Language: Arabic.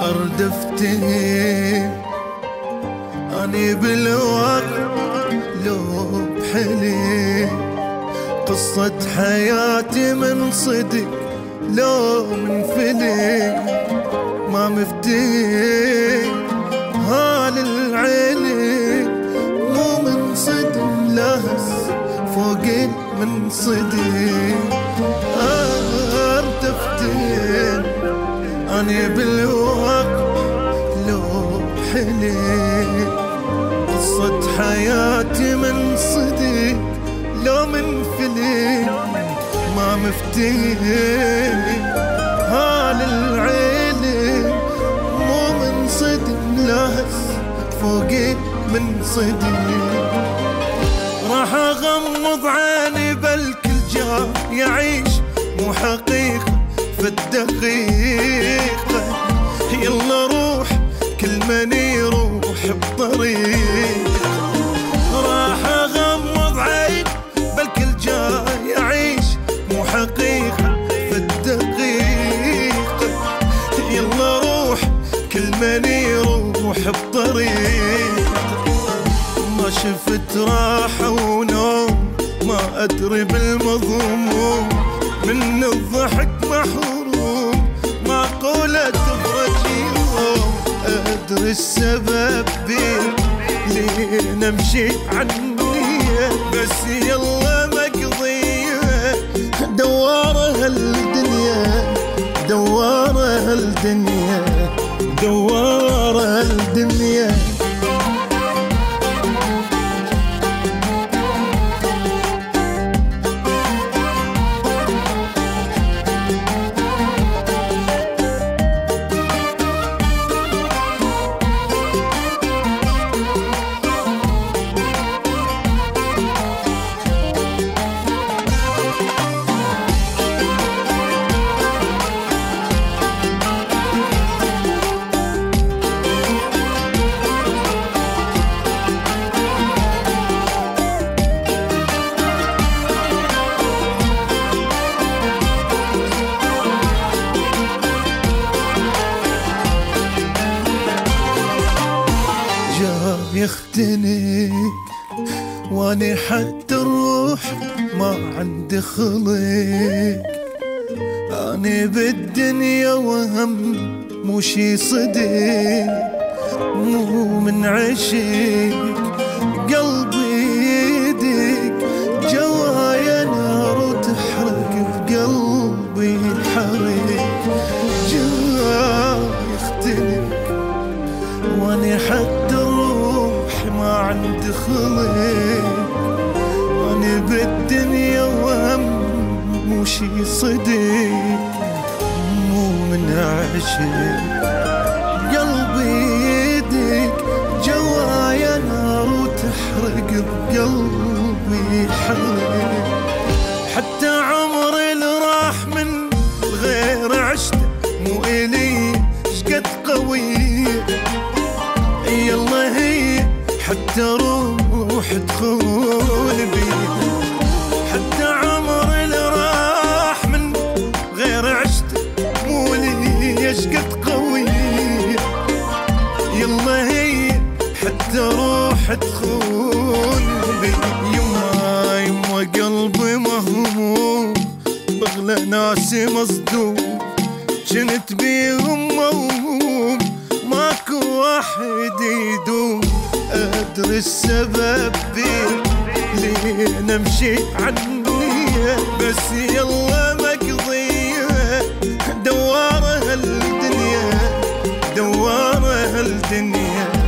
أردفتني أني بالوقت لو بحلي قصة حياتي من صدق لو من فلي ما مفتي. هال العيلي مو من صدق لهس فوق من صدق. أردفتني أني بالوقت لو حلي قصة حياتي من صدق لو من فيلم ما مفتي هال العيلي مو من صدق لهس فوقي من صدق راح أغمض عيني بل كل جار يعيش مو حقيقة في الدقيقة يروح بطريق ما شفت راحة ونوم ما أدري بالمضموم من الضحك محروم معقولة تخرج يوم أدري السبب بين ليه نمشي عنية بس يلا مقضية دوارة هالدنيا دوارة هالدنيا جاب يختنق واني حتى الروح ما عندي خلق. اني بالدنيا وهم مو شي صدق مو من عشق. قلبي خلق واني بالدنيا وهم شي صدق مو من عشق. تخون بي. حتى عمر اللي راح من غير عشت مو ليش قد قوي. يلا هي حتى روح تخون بي. يما يما قلبي مهموم بغلى ناسي مصدوم. جنت بيهم موهوم ماكو واحد يدوم. ادري السبب بين ليه نمشي عنية. بس يلا مقضية دوارة هالدنيا دوارة هالدنيا.